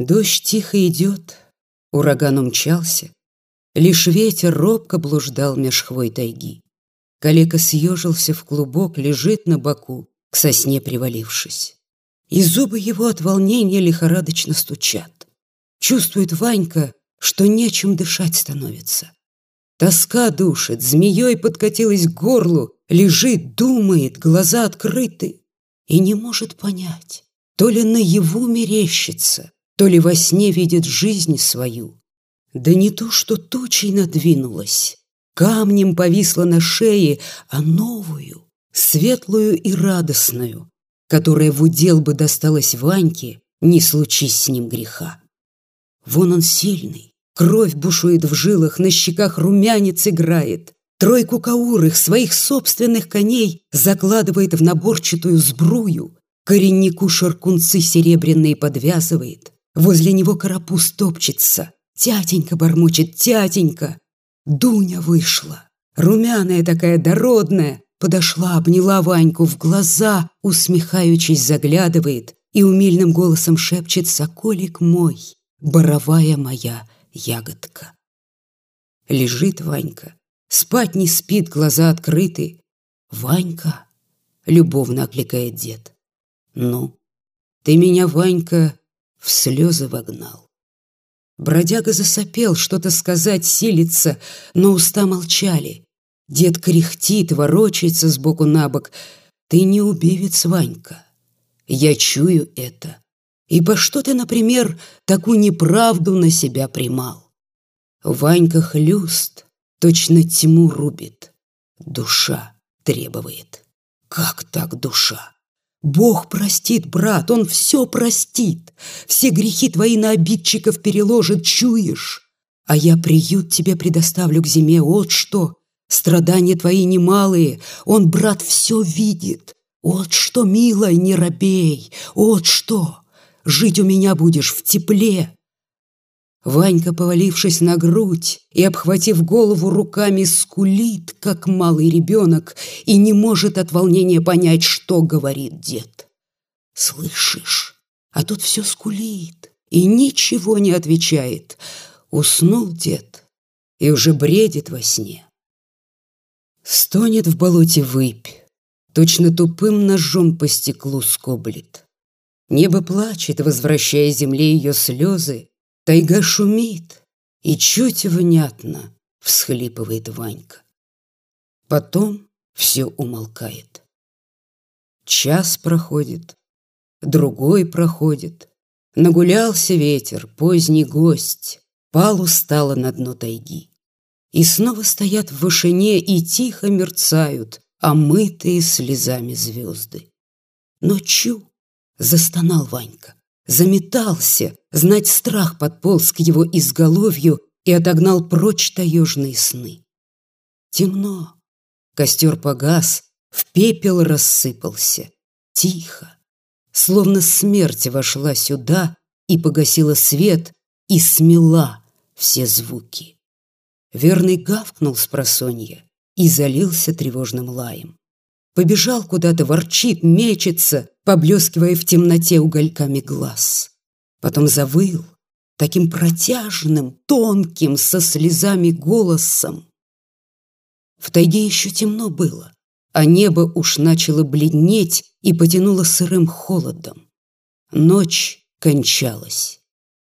Дождь тихо идет, ураган умчался, Лишь ветер робко блуждал меж хвой тайги. Калека съежился в клубок, лежит на боку, к сосне привалившись. И зубы его от волнения лихорадочно стучат. Чувствует Ванька, что нечем дышать становится. Тоска душит, змеей подкатилась к горлу, лежит, думает, глаза открыты и не может понять, то ли наяву мерещится, то ли во сне видит жизнь свою. Да не то, что тучей надвинулась, камнем повисла на шее, а новую, светлую и радостную, которая в удел бы досталась Ваньке, не случись с ним греха. Вон он сильный, кровь бушует в жилах, на щеках румянец играет, тройку каурых своих собственных коней закладывает в наборчатую сбрую, кореннику шаркунцы серебряные подвязывает, возле него карапуз топчется, тятенька бормочет, тятенька. Дуня вышла, румяная такая дородная, Подошла, обняла Ваньку в глаза, усмехаючись, заглядывает и умильным голосом шепчет «Соколик мой, боровая моя ягодка». Лежит Ванька, спать не спит, глаза открыты. «Ванька!» — любовно окликает дед. «Ну, ты меня, Ванька, в слезы вогнал». Бродяга засопел, что-то сказать силится, но уста молчали. Дед кряхтит, ворочается сбоку на бок. Ты не убивец, Ванька. Я чую это. И по что ты, например, такую неправду на себя примал? Ванька хлюст, точно тьму рубит. Душа требует. Как так душа? Бог простит, брат, Он все простит. Все грехи твои на обидчиков переложит, чуешь? А я приют тебе предоставлю к зиме, вот что. Страдания твои немалые, он, брат, все видит. Вот что, милая, не робей, вот что. Жить у меня будешь в тепле. Ванька, повалившись на грудь и обхватив голову руками, скулит, как малый ребенок, и не может от волнения понять, что говорит дед. «Слышишь? А тут все скулит и ничего не отвечает. Уснул дед и уже бредит во сне. Стонет в болоте выпь, точно тупым ножом по стеклу скоблит. Небо плачет, возвращая земле ее слезы, тайга шумит, и чуть внятно всхлипывает Ванька. Потом все умолкает. Час проходит, другой проходит. Нагулялся ветер, поздний гость, пал устало на дно тайги. И снова стоят в вышине и тихо мерцают, омытые слезами звезды. Но чу, застонал Ванька, заметался, знать страх подполз к его изголовью и отогнал прочь таежные сны. Темно, костер погас, в пепел рассыпался, тихо, словно смерть вошла сюда и погасила свет и смела все звуки. Верный гавкнул с просонья и залился тревожным лаем. Побежал куда-то, ворчит, мечется, поблескивая в темноте угольками глаз. Потом завыл, таким протяжным, тонким, со слезами голосом. В тайге еще темно было, а небо уж начало бледнеть и потянуло сырым холодом. Ночь кончалась.